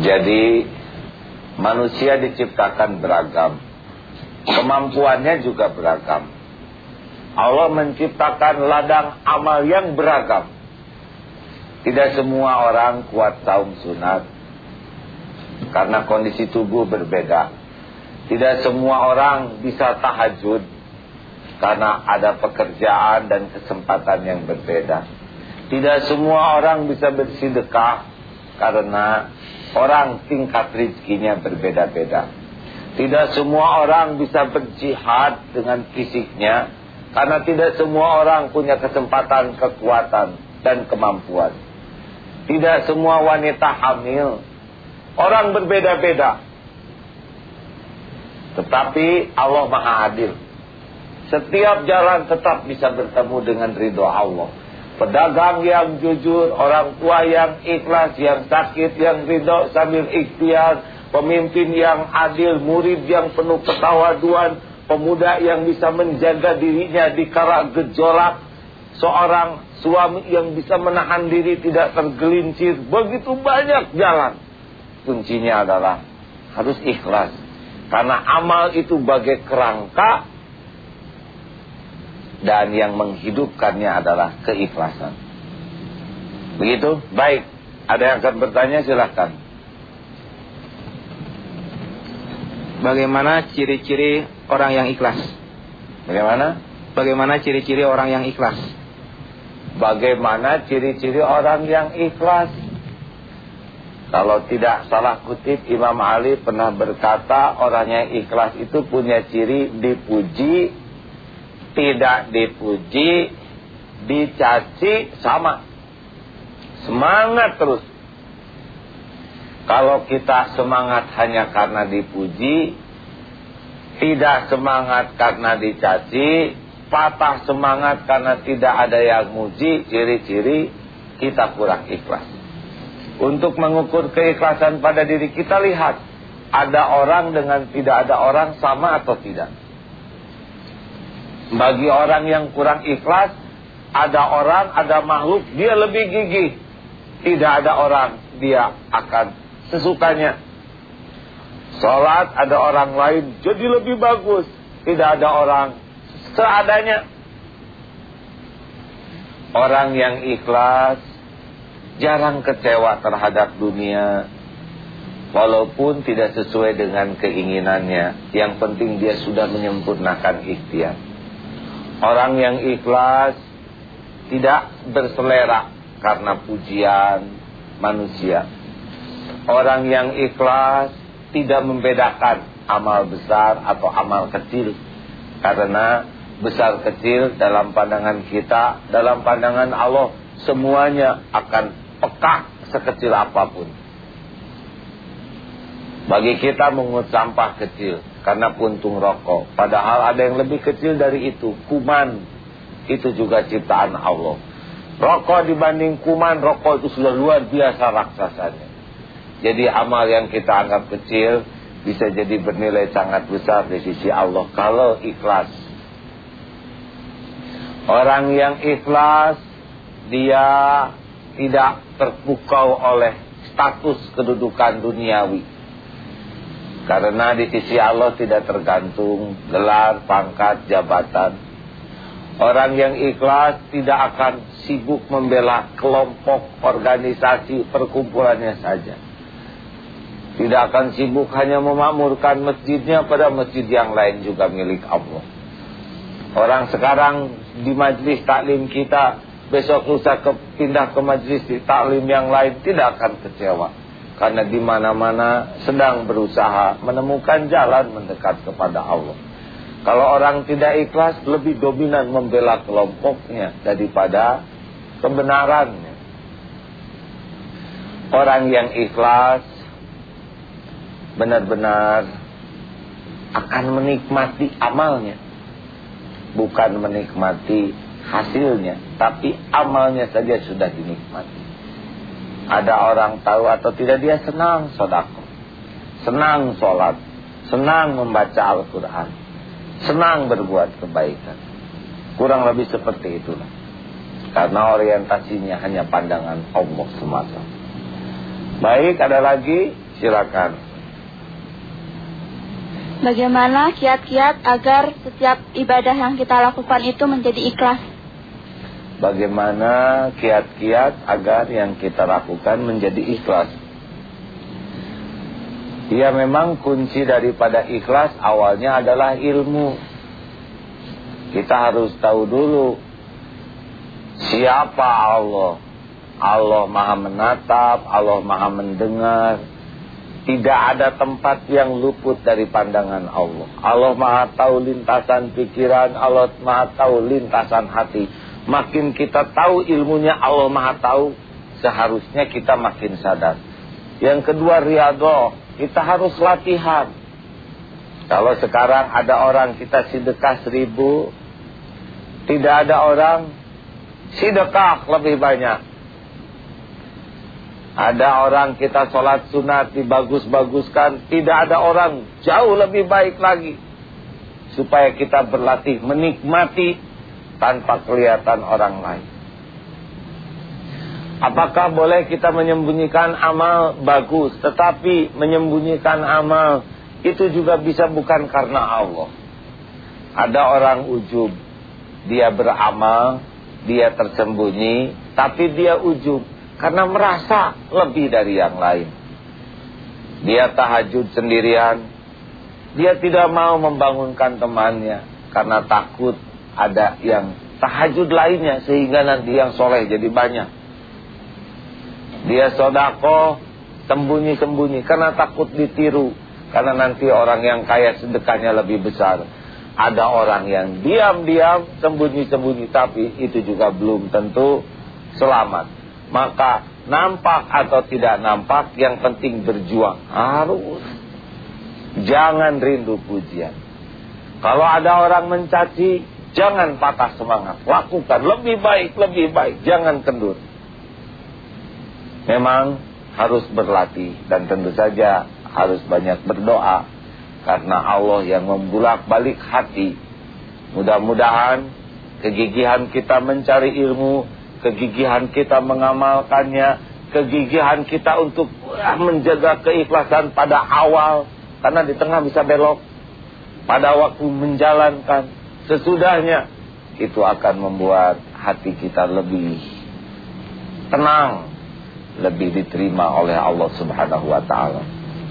Jadi manusia diciptakan beragam. Kemampuannya juga beragam. Allah menciptakan ladang amal yang beragam. Tidak semua orang kuat saum sunat. Karena kondisi tubuh berbeda. Tidak semua orang bisa tahajud. Karena ada pekerjaan dan kesempatan yang berbeda. Tidak semua orang bisa bersedekah. Karena orang tingkat rizkinya berbeda-beda. Tidak semua orang bisa berjihad dengan fisiknya. Karena tidak semua orang punya kesempatan, kekuatan, dan kemampuan. Tidak semua wanita hamil. Orang berbeda-beda. Tetapi Allah maha adil. Setiap jalan tetap bisa bertemu dengan ridho Allah. Pedagang yang jujur, orang tua yang ikhlas, yang sakit, yang ridho sambil ikhtiar, pemimpin yang adil, murid yang penuh ketawaduan, pemuda yang bisa menjaga dirinya di kala gejolak, seorang suami yang bisa menahan diri tidak tergelincir, begitu banyak jalan. Kuncinya adalah harus ikhlas. Karena amal itu bagai kerangka dan yang menghidupkannya adalah keikhlasan. Begitu? Baik. Ada yang akan bertanya silahkan. Bagaimana ciri-ciri orang yang ikhlas? Bagaimana? Bagaimana ciri-ciri orang yang ikhlas? Bagaimana ciri-ciri orang yang ikhlas? Kalau tidak salah kutip Imam Ali pernah berkata orang yang ikhlas itu punya ciri dipuji, tidak dipuji, dicaci sama. Semangat terus. Kalau kita semangat hanya karena dipuji, tidak semangat karena dicaci, patah semangat karena tidak ada yang muji, ciri-ciri kita kurang ikhlas. Untuk mengukur keikhlasan pada diri kita lihat, ada orang dengan tidak ada orang sama atau tidak. Bagi orang yang kurang ikhlas, ada orang, ada makhluk, dia lebih gigih. Tidak ada orang, dia akan sesukanya. Sholat ada orang lain jadi lebih bagus. Tidak ada orang seadanya. Orang yang ikhlas jarang kecewa terhadap dunia. Walaupun tidak sesuai dengan keinginannya. Yang penting dia sudah menyempurnakan ikhtiar. Orang yang ikhlas tidak berselera karena pujian manusia Orang yang ikhlas tidak membedakan amal besar atau amal kecil. Karena besar kecil dalam pandangan kita, dalam pandangan Allah, semuanya akan pekak sekecil apa pun. Bagi kita mengut sampah kecil karena puntung rokok. Padahal ada yang lebih kecil dari itu, kuman. Itu juga ciptaan Allah. Rokok dibanding kuman, rokok itu sudah luar biasa raksasanya. Jadi amal yang kita anggap kecil bisa jadi bernilai sangat besar di sisi Allah kalau ikhlas. Orang yang ikhlas dia tidak terpukau oleh status kedudukan duniawi. Karena di sisi Allah tidak tergantung gelar, pangkat, jabatan. Orang yang ikhlas tidak akan sibuk membela kelompok, organisasi, perkumpulannya saja tidak akan sibuk hanya memakmurkan masjidnya pada masjid yang lain juga milik Allah. Orang sekarang di majlis taklim kita besok lusa ke, pindah ke majlis di taklim yang lain tidak akan kecewa. Karena di mana-mana sedang berusaha menemukan jalan mendekat kepada Allah. Kalau orang tidak ikhlas lebih dominan membela kelompoknya daripada kebenarannya. Orang yang ikhlas benar-benar akan menikmati amalnya. Bukan menikmati hasilnya, tapi amalnya saja sudah dinikmati. Ada orang tahu atau tidak dia senang sodako, senang sholat, senang membaca Al-Quran, senang berbuat kebaikan. Kurang lebih seperti itulah. Karena orientasinya hanya pandangan Allah semata. Baik, ada lagi silakan. Bagaimana kiat-kiat agar setiap ibadah yang kita lakukan itu menjadi ikhlas? Bagaimana kiat-kiat agar yang kita lakukan menjadi ikhlas? Ya memang kunci daripada ikhlas awalnya adalah ilmu. Kita harus tahu dulu siapa Allah. Allah maha menatap, Allah maha mendengar, tidak ada tempat yang luput dari pandangan Allah. Allah maha tahu lintasan pikiran, Allah maha tahu lintasan hati. Makin kita tahu ilmunya Allah maha tahu, seharusnya kita makin sadar. Yang kedua riado, kita harus latihan. Kalau sekarang ada orang kita sedekah seribu, tidak ada orang sedekah lebih banyak. Ada orang kita sholat sunat dibagus-baguskan. Tidak ada orang jauh lebih baik lagi. Supaya kita berlatih menikmati tanpa kelihatan orang lain. Apakah boleh kita menyembunyikan amal bagus. Tetapi menyembunyikan amal itu juga bisa bukan karena Allah. Ada orang ujub. Dia beramal, dia tersembunyi, tapi dia ujub karena merasa lebih dari yang lain. Dia tahajud sendirian. Dia tidak mau membangunkan temannya karena takut ada yang tahajud lainnya sehingga nanti yang soleh jadi banyak. Dia sodako sembunyi-sembunyi karena takut ditiru. Karena nanti orang yang kaya sedekahnya lebih besar. Ada orang yang diam-diam sembunyi-sembunyi tapi itu juga belum tentu selamat. Maka nampak atau tidak nampak yang penting berjuang. Harus. Jangan rindu pujian. Kalau ada orang mencaci, jangan patah semangat. Lakukan lebih baik, lebih baik. Jangan kendur. Memang harus berlatih dan tentu saja harus banyak berdoa karena Allah yang membulak balik hati. Mudah-mudahan kegigihan kita mencari ilmu kegigihan kita mengamalkannya, kegigihan kita untuk menjaga keikhlasan pada awal, karena di tengah bisa belok. Pada waktu menjalankan, sesudahnya, itu akan membuat hati kita lebih tenang, lebih diterima oleh Allah subhanahu wa ta'ala.